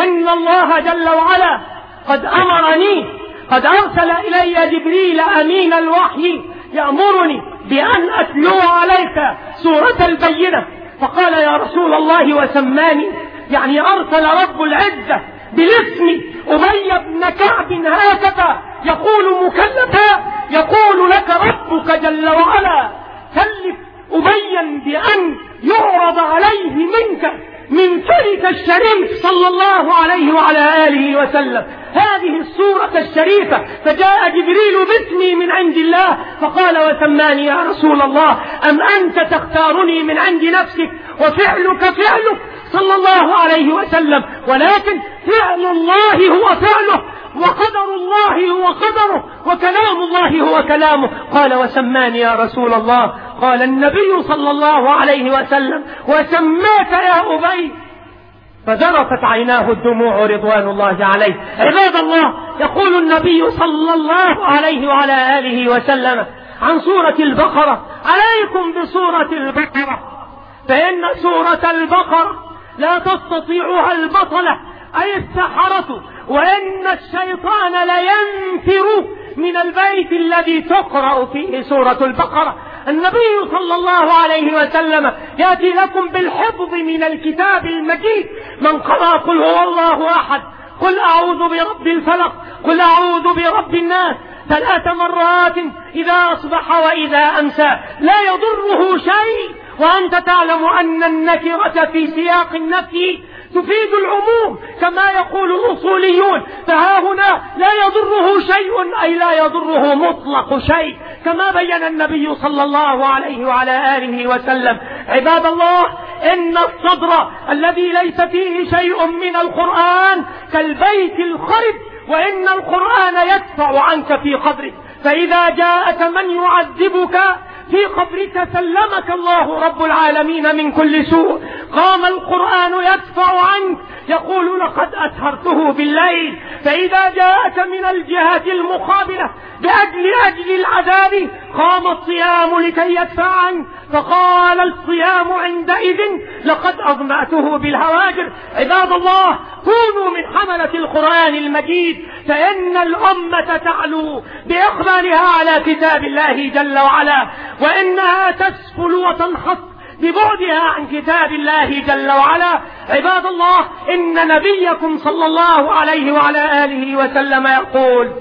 إن الله جل وعلا قد أمرني قد أرسل إلي جبريل أمين الوحي يأمرني بأن أتلو عليك سورة البينة. فقال يا رسول الله وسماني يعني أرسل رب العزة بالاسم أبي بن كعب هكذا يقول مكلفا يقول لك ربك جل وعلا كلف أبيا بأن يعرض عليه منك. من تلك الشريف صلى الله عليه وعلى آله وسلم. هذه السورة الشريفة. فجاء جبريل باسمي من عند الله فقال وسماني يا رسول الله أم أنت تختارني من عند نفسك؟ وفعلك فعلك. صلى الله عليه وسلم. ولكن فعل الله هو فعله وقدر الله هو قدره وكلام الله هو كلامه. قال وسماني يا رسول الله قال النبي صلى الله عليه وسلم وسماك يا أبي. فذرفت عيناه الدموع رضوان الله عليه. عباد الله يقول النبي صلى الله عليه وعلى آله وسلم عن سورة البقرة عليكم بسورة البقرة. فإن سورة البقرة لا تستطيعها البطلة أي السحرة. وإن الشيطان لينفر من البيت الذي تقرأ فيه سورة البقرة. النبي صلى الله عليه وسلم يأتي لكم بالحفظ من الكتاب المجيد. من قرأ قل هو الله أحد. قل أعوذ برب الفلق. قل أعوذ برب الناس. ثلاث مرات إذا أصبح وإذا أمسى. لا يضره شيء. وأنت تعلم أن النكرة في سياق النفي تفيد العموم كما يقول الأصوليون فها هنا لا يضره شيء أي لا يضره مطلق شيء. كما بين النبي صلى الله عليه وعلى آله وسلم عباد الله إن الصدر الذي ليس فيه شيء من القرآن كالبيت الخرب وإن القرآن يدفع عنك في قبرك فإذا جاءك من يعذبك في قبرك سلمك الله رب العالمين من كل سوء. قام القرآن يدفع عنك. يقول لقد أسهرته بالليل. فإذا جاءك من الجهة المقابلة بأجل أجل العذاب قام الصيام لكي يدفع عنك. فقال الصيام عندئذ لقد أظمأته بالهواجر. عباد الله كونوا من حملة القرآن المجيد فإن الأمة تعلو بإقبالها على كتاب الله جل وعلا. وإنها تسفل وتنخط ببعدها عن كتاب الله جل وعلا. عباد الله إن نبيكم صلى الله عليه وعلى آله وسلم يقول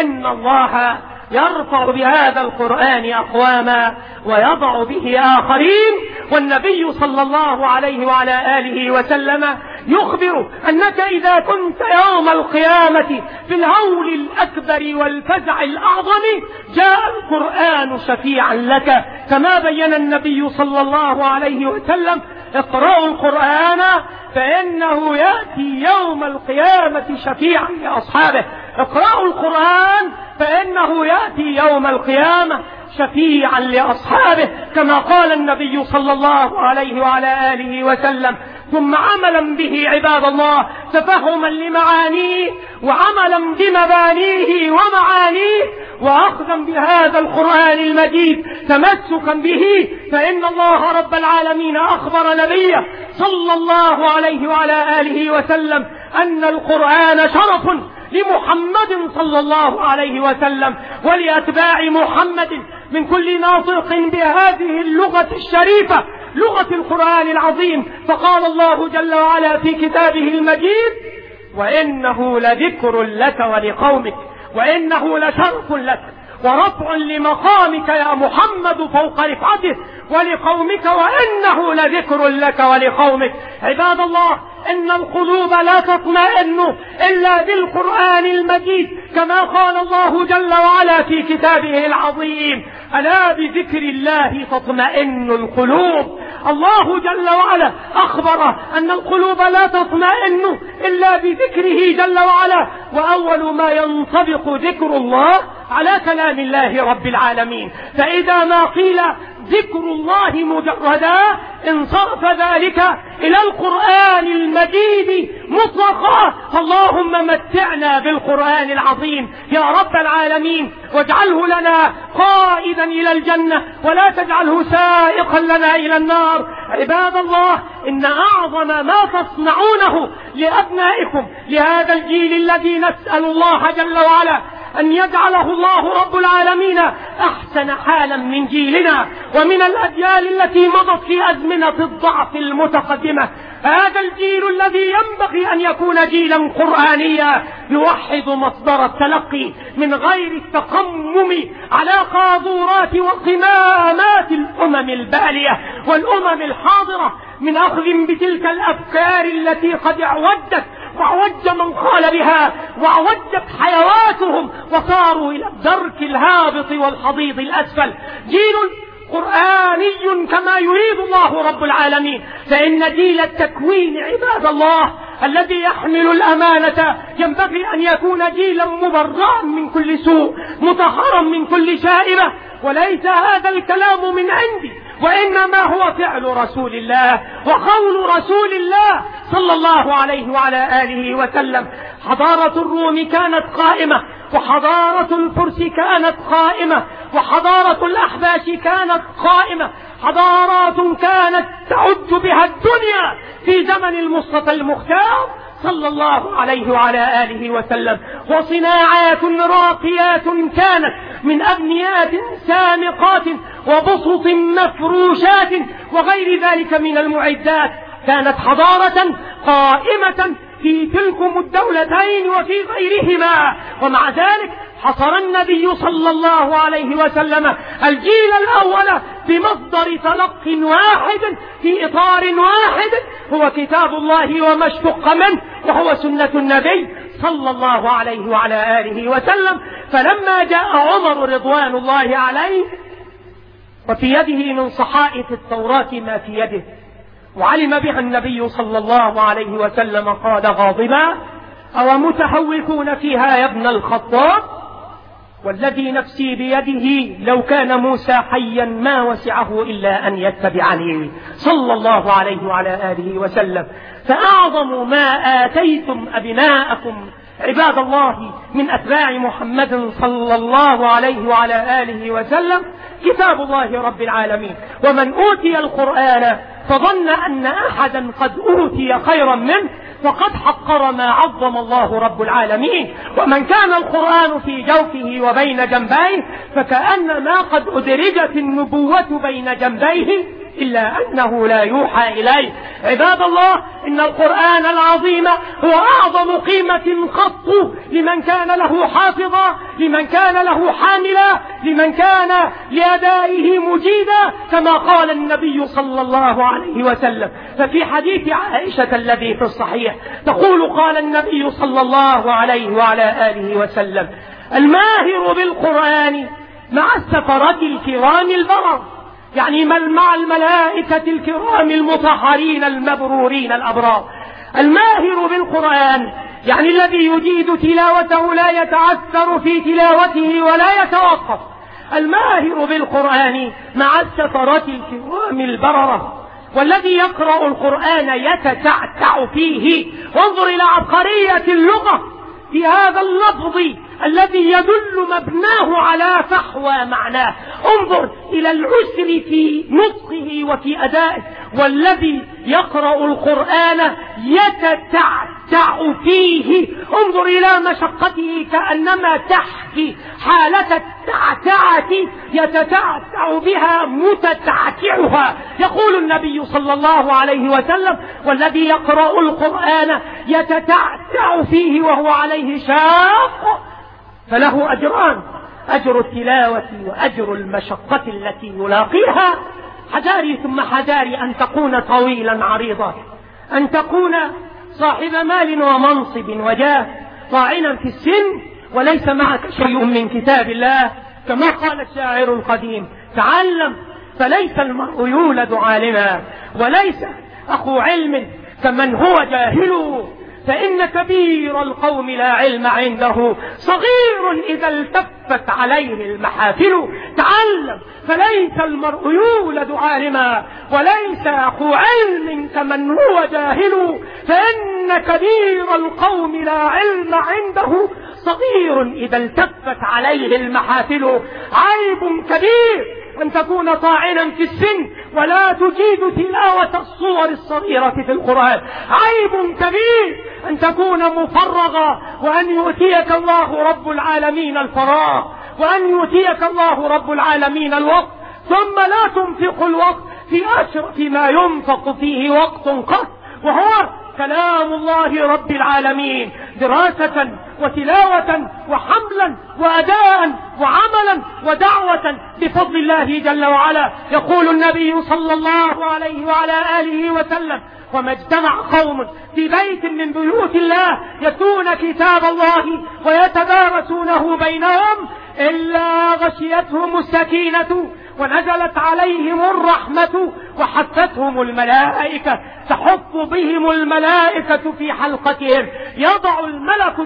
إن الله يرفع بهذا القرآن أقواما ويضع به آخرين والنبي صلى الله عليه وعلى آله وسلم يخبر أنك إذا كنت يوم القيامة في الهول الأكبر والفزع الأعظم جاء القرآن شفيعا لك. كما بين النبي صلى الله عليه وسلم اقرأوا القرآن فإنه يأتي يوم القيامة شفيعا لأصحابه. اقرأوا القرآن فإنه يأتي يوم القيامة. شفيعا لأصحابه كما قال النبي صلى الله عليه وعلى آله وسلم. ثم عملا به عباد الله تفهما لمعانيه وعملا بمبانيه ومعانيه. واخذا بهذا القرآن المجيد تمسكا به فإن الله رب العالمين أخبر نبيه صلى الله عليه وعلى آله وسلم أن القرآن شرف لمحمد صلى الله عليه وسلم ولأتباع محمد من كل ناطق بهذه اللغة الشريفة لغة القرآن العظيم. فقال الله جل وعلا في كتابه المجيد وإنه لذكر لك ولقومك وإنه لشرف لك. ورفع لمقامك يا محمد فوق رفعته ولقومك وإنه لذكر لك ولقومك. عباد الله إن القلوب لا تطمئن إلا بالقرآن المجيد كما قال الله جل وعلا في كتابه العظيم ألا بذكر الله تطمئن القلوب؟ الله جل وعلا أخبر أن القلوب لا تطمئن إلا بذكره جل وعلا وأول ما ينطبق ذكر الله على كلام الله رب العالمين. فإذا ما قيل ذكر الله مجردا انصرف ذلك إلى القرآن المجيد مطلقا. اللهم متعنا بالقرآن العظيم يا رب العالمين. واجعله لنا قائدا إلى الجنة ولا تجعله سائقا لنا إلى النار. عباد الله إن أعظم ما تصنعونه لأبنائكم لهذا الجيل الذي نسأل الله جل وعلا أن يجعله الله رب العالمين أحسن حالا من جيلنا ومن الأجيال التي مضت في أزمنة الضعف المتقدمة. هذا الجيل الذي ينبغي أن يكون جيلا قرآنيا يوحد مصدر التلقي من غير التقمم على قاذورات وقمامات الأمم البالية والأمم الحاضرة من أخذ بتلك الأفكار التي قد اعودت وعوج من قال بها وعوجت حيواتهم وصاروا إلى الدرك الهابط والحضيض الأسفل. جيل قرآني كما يريد الله رب العالمين. فإن جيل التكوين عباد الله الذي يحمل الأمانة ينبغي أن يكون جيلا مبرعا من كل سوء مطهرا من كل شائبة. وليس هذا الكلام من عندي. وإنما هو فعل رسول الله وقول رسول الله صلى الله عليه وعلى آله وسلم. حضارة الروم كانت قائمة وحضارة الفرس كانت قائمة وحضارة الأحباش كانت قائمة. حضارات كانت تعج بها الدنيا في زمن المصطفى المختار صلى الله عليه وعلى آله وسلم. وصناعات راقيات كانت من أبنيات سامقات وبسط مفروشات وغير ذلك من المعدات. كانت حضارة قائمة في تلكم الدولتين وفي غيرهما. ومع ذلك حصر النبي صلى الله عليه وسلم الجيل الأول بمصدر تلق واحد في إطار واحد هو كتاب الله وما اشتق منه وهو سنة النبي صلى الله عليه وعلى آله وسلم. فلما جاء عمر رضوان الله عليه وفي يده من صحائف التوراة ما في يده. وعلم بها النبي صلى الله عليه وسلم قال غاضبا أو متحوكون فيها يا ابن الخطاب؟ والذي نفسي بيده لو كان موسى حيا ما وسعه إلا أن يتبعني. صلى الله عليه وعلى آله وسلم. فأعظم ما آتيتم أبناءكم عباد الله من أتباع محمد صلى الله عليه وعلى آله وسلم كتاب الله رب العالمين. ومن أوتي القرآن فظن أن أحدا قد أوتي خيرا منه فقد حقر ما عظم الله رب العالمين. ومن كان القرآن في جوفه وبين جنبيه فكأنما قد أدرجت النبوة بين جنبيه. إلا أنه لا يوحى إليه. عباد الله إن القرآن العظيم هو أعظم قيمة قط لمن كان له حافظا لمن كان له حاملا لمن كان لأدائه مجيدا كما قال النبي صلى الله عليه وسلم. ففي حديث عائشة الذي في الصحيح تقول قال النبي صلى الله عليه وعلى آله وسلم الماهر بالقرآن مع السفرة الكرام البرر. يعني مع الملائكة الكرام المطهرين المبرورين الأبرار. الماهر بالقرآن يعني الذي يجيد تلاوته لا يتعثر في تلاوته ولا يتوقف. الماهر بالقرآن مع السفرة الكرام البررة. والذي يقرأ القرآن يتتعتع فيه. وانظر إلى عبقرية اللغة. في هذا اللفظ الذي يدل مبناه على فحوى معناه. انظر إلى العسر في نطقه وفي أدائه. والذي يقرأ القرآن فيه. انظر إلى مشقته كأنما تحكي. حالة التعتعة يتتعتع بها متتعتعها. يقول النبي صلى الله عليه وسلم والذي يقرأ القرآن يتتعتع فيه وهو عليه شاق. فله أجران أجر التلاوة وأجر المشقة التي يلاقيها. حذاري ثم حذاري أن تكون طويلا عريضا. أن تكون صاحب مال ومنصب وجاه طاعنا في السن وليس معك شيء من كتاب الله. كما قال الشاعر القديم تعلم فليس المرء يولد عالما وليس أخو علم كمن هو جاهل؟ فإن كبير القوم لا علم عنده. صغير إذا التفت عليه المحافل. تعلم فليس المرء يولد عالما وليس أخو علم كمن هو جاهل. فإن كبير القوم لا علم عنده. صغير إذا التفت عليه المحافل. عيب كبير. أن تكون طاعنا في السن ولا تجيد تلاوة الصور الصغيرة في القرآن. عيب كبير أن تكون مفرغا وأن يؤتيك الله رب العالمين الفراغ وأن يؤتيك الله رب العالمين الوقت. ثم لا تنفق الوقت في أشرف ما ينفق فيه وقت قط. وهو كلام الله رب العالمين. دراسة وتلاوة وحملا وأداء وعملا ودعوة بفضل الله جل وعلا. يقول النبي صلى الله عليه وعلى آله وسلم وما اجتمع قوم في بيت من بيوت الله يتلون كتاب الله ويتدارسونه بينهم إلا غشيتهم السكينة ونزلت عليهم الرحمة وحفتهم الملائكة. تحف بهم الملائكة في حلقتهم. يضع الملك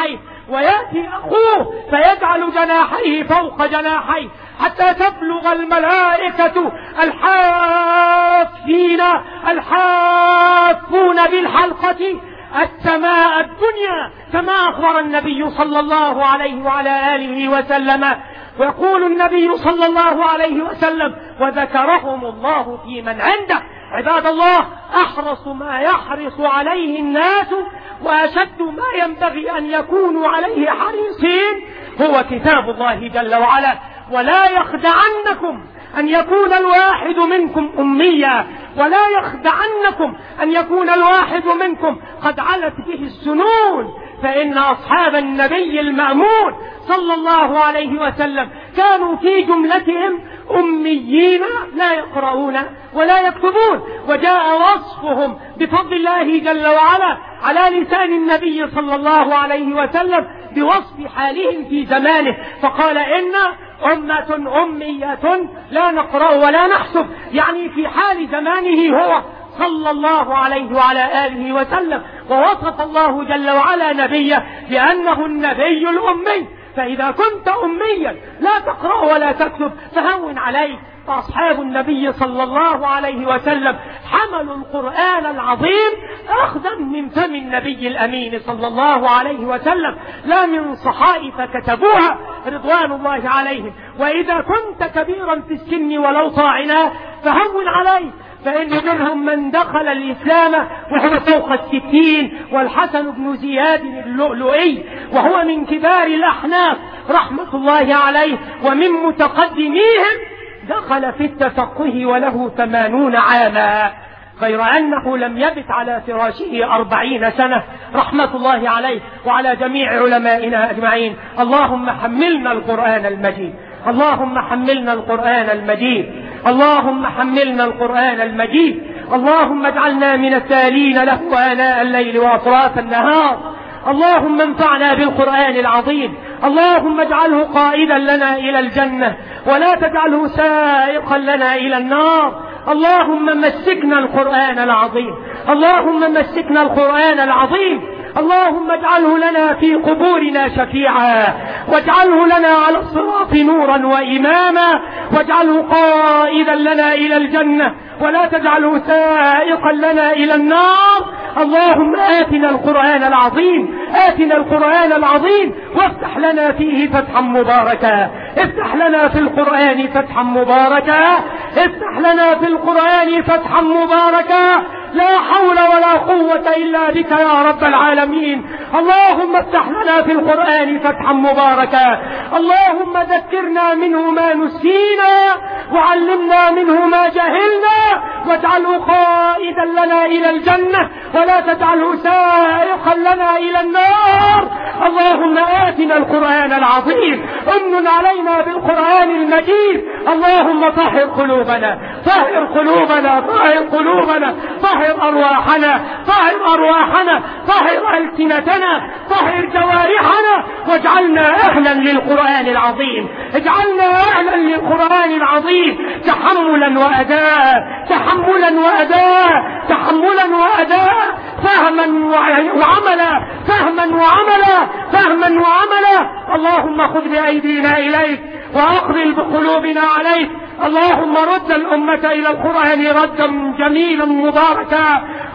جناحيه ويأتي أخوه فيجعل جناحيه فوق جناحيه حتى تبلغ الملائكة الحافين الحافون بالحلقة السماء الدنيا كما أخبر النبي صلى الله عليه وعلى آله وسلم. ويقول النبي صلى الله عليه وسلم وذكرهم الله في من عنده. عباد الله أحرص ما يحرص عليه الناس وأشد ما ينبغي أن يكونوا عليه حريصين هو كتاب الله جل وعلا. ولا يخدعنكم أن يكون الواحد منكم أميا. ولا يخدعنكم أن يكون الواحد منكم قد علت به السنون. فإن أصحاب النبي المأمون صلى الله عليه وسلم كانوا في جملتهم أميين لا يقرؤون ولا يكتبون. وجاء وصفهم بفضل الله جل وعلا على لسان النبي صلى الله عليه وسلم بوصف حالهم في زمانه. فقال إن أمة أمية لا نقرأ ولا نحسب. يعني في حال زمانه هو صلى الله عليه وعلى آله وسلم. ووصف الله جل وعلا نبيه بأنه النبي الأمي. فإذا كنت أميا لا تقرأ ولا تكتب فهون عليك. فأصحاب النبي صلى الله عليه وسلم حملوا القرآن العظيم أخذا من فم النبي الأمين صلى الله عليه وسلم. لا من صحائف كتبوها رضوان الله عليهم. وإذا كنت كبيرا في السن ولو طاعنا فهون عليك. فإن منهم من دخل الإسلام وهو فوق الستين والحسن بن زياد اللؤلؤي وهو من كبار الأحناف رحمة الله عليه ومن متقدميهم دخل في التفقه وله ثمانون عاما غير أنه لم يبت على فراشه أربعين سنة رحمة الله عليه وعلى جميع علمائنا أجمعين اللهم حملنا القرآن المجيد اللهم حملنا القرآن المجيد. اللهم حملنا القرآن المجيد. اللهم اجعلنا من التالين له آناء الليل وأطراف النهار. اللهم انفعنا بالقرآن العظيم. اللهم اجعله قائدا لنا إلى الجنة. ولا تجعله سائقا لنا إلى النار. اللهم مسكنا القرآن العظيم. اللهم مسكنا القرآن العظيم. اللهم اجعله لنا في قبورنا شفيعا واجعله لنا على الصراط نورا وإماما واجعله قائدا لنا إلى الجنة ولا تجعله سائقا لنا إلى النار. اللهم آتنا القرآن العظيم آتنا القرآن العظيم وافتح لنا فيه فتحا مباركا. افتح لنا في القرآن فتحا مباركا. افتح لنا في القرآن فتحا مباركا. لا حول ولا قوة إلا بك يا رب العالمين. اللهم افتح لنا في القرآن فتحا مباركا. اللهم ذكرنا منه ما نسينا وعلمنا منه ما جهلنا. واجعله قائدا لنا إلى الجنة ولا تجعله سائقا لنا إلى النار. اللهم آتنا القرآن العظيم أمن علينا بالقرآن المجيد. اللهم طهر قلوبنا طهر قلوبنا طهر قلوبنا طهر أرواحنا طهر أرواحنا طهر ألسنتنا. طهر جوارحنا واجعلنا أهلا للقرآن العظيم. اجعلنا أهلا للقرآن العظيم. تحملا وأداء تحملا وأداء تحملا وأداء. فهما وعملا فهما وعملا فهما وعملا. اللهم خذ بأيدينا إليك. وأقبل بقلوبنا عليك اللهم رد الأمة إلى القرآن ردا جميلا مباركا.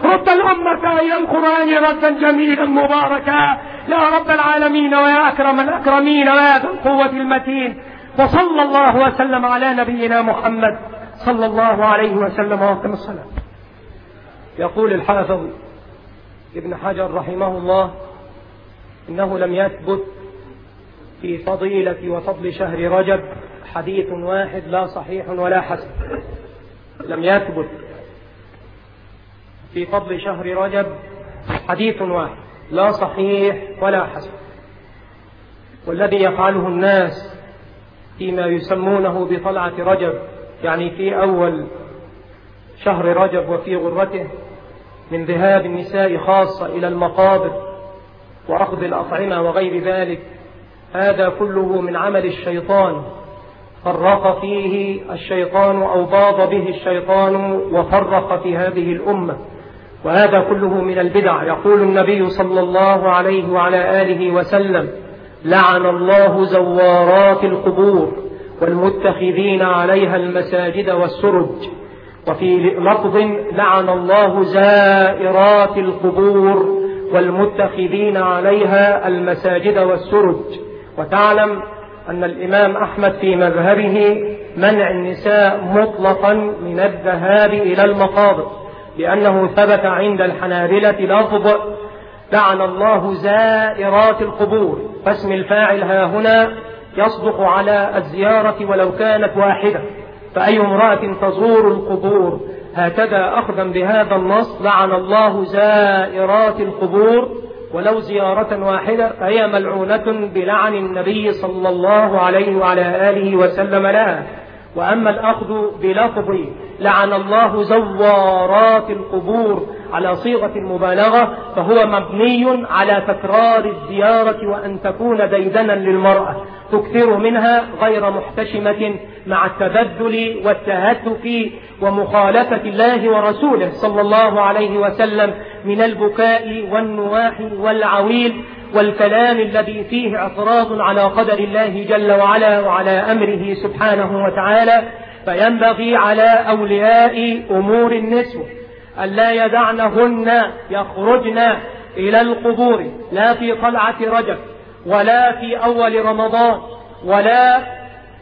رد الأمة إلى القرآن ردا جميلا مباركا. يا رب العالمين ويا أكرم الأكرمين ويا ذا القوة المتين. وصلى الله وسلم على نبينا محمد صلى الله عليه وسلم وقم الصلاة. يقول الحافظ ابن حجر رحمه الله إنه لم يثبت في فضيلة وفضل شهر رجب حديث واحد لا صحيح ولا حسن. لم يثبت. في فضل شهر رجب حديث واحد لا صحيح ولا حسن. والذي يفعله الناس فيما يسمونه بطلعة رجب يعني في أول شهر رجب وفي غرته من ذهاب النساء خاصة إلى المقابر وأخذ الأطعمة وغير ذلك هذا كله من عمل الشيطان. فرق فيه الشيطان أو باض به الشيطان وفرق في هذه الأمة. وهذا كله من البدع. يقول النبي صلى الله عليه وعلى آله وسلم لعن الله زوارات القبور والمتخذين عليها المساجد والسرج. وفي لفظ لعن الله زائرات القبور والمتخذين عليها المساجد والسرج. وتعلم أن الإمام أحمد في مذهبه منع النساء مطلقا من الذهاب إلى المقابر لأنه ثبت عند الحنابلة لفظ لعن الله زائرات القبور. فاسم الفاعل ها هنا يصدق على الزيارة ولو كانت واحدة. فأي امرأة تزور القبور هكذا أخذا بهذا النص لعن الله زائرات القبور؟ ولو زيارة واحدة فهي ملعونة بلعن النبي صلى الله عليه وعلى آله وسلم لها. وأما الأخذ بلفظ لعن الله زوارات القبور على صيغة المبالغة فهو مبني على تكرار الزيارة وأن تكون ديدنا للمرأة. تكثر منها غير محتشمة مع التبدل والتهتك ومخالفة الله ورسوله صلى الله عليه وسلم من البكاء والنواح والعويل والكلام الذي فيه اعتراض على قدر الله جل وعلا وعلى أمره سبحانه وتعالى. فينبغي على أولياء أمور النسوة ألا يدعنهن يخرجن إلى القبور لا في طلعة رجب ولا في أول رمضان ولا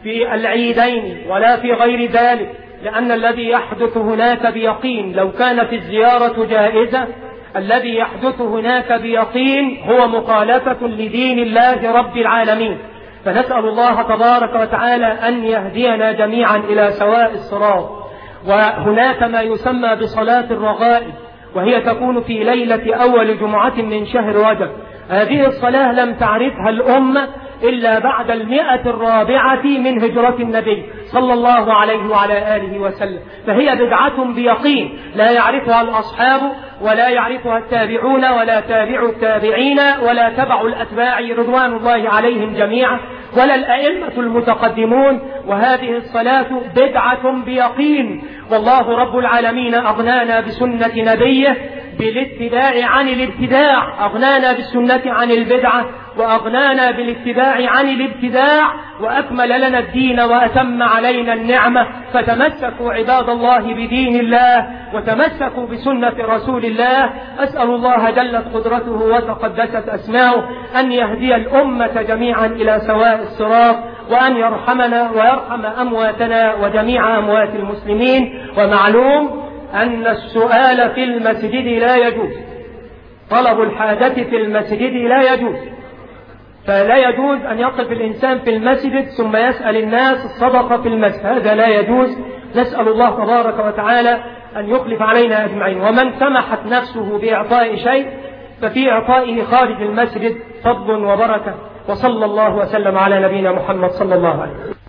في العيدين ولا في غير ذلك لأن الذي يحدث هناك بيقين لو كانت الزيارة جائزة الذي يحدث هناك بيقين هو مخالفة لدين الله رب العالمين. فنسأل الله تبارك وتعالى أن يهدينا جميعا إلى سواء الصراط. وهناك ما يسمى بصلاة الرغائب وهي تكون في ليلة أول جمعة من شهر رجب. هذه الصلاة لم تعرفها الأمة إلا بعد المئة الرابعة من هجرة النبي صلى الله عليه وعلى آله وسلم. فهي بدعة بيقين. لا يعرفها الأصحاب ولا يعرفها التابعون ولا تابع التابعين ولا تبع الأتباع رضوان الله عليهم جميعا ولا الأئمة المتقدمون. وهذه الصلاة بدعة بيقين. والله رب العالمين أغنانا بسنة نبيه بالاتباع عن الابتداع. أغنانا بالسنة عن البدعة. وأغنانا بالاتباع عن الابتداع وأكمل لنا الدين وأتم علينا النعمة فتمسكوا عباد الله بدين الله وتمسكوا بسنة رسول الله أسأل الله جلت قدرته وتقدست أسماؤه أن يهدي الأمة جميعا إلى سواء الصراط وأن يرحمنا ويرحم أمواتنا وجميع أموات المسلمين ومعلوم أن السؤال في المسجد لا يجوز طلب الحاجة في المسجد لا يجوز فلا يجوز أن يقف الإنسان في المسجد ثم يسأل الناس الصدقة في المسجد. هذا لا يجوز. نسأل الله تبارك وتعالى أن يخلف علينا أجمعين. ومن سمحت نفسه بإعطاء شيء ففي إعطائه خارج المسجد فضل وبركة. وصلى الله وسلم على نبينا محمد صلى الله عليه وسلم.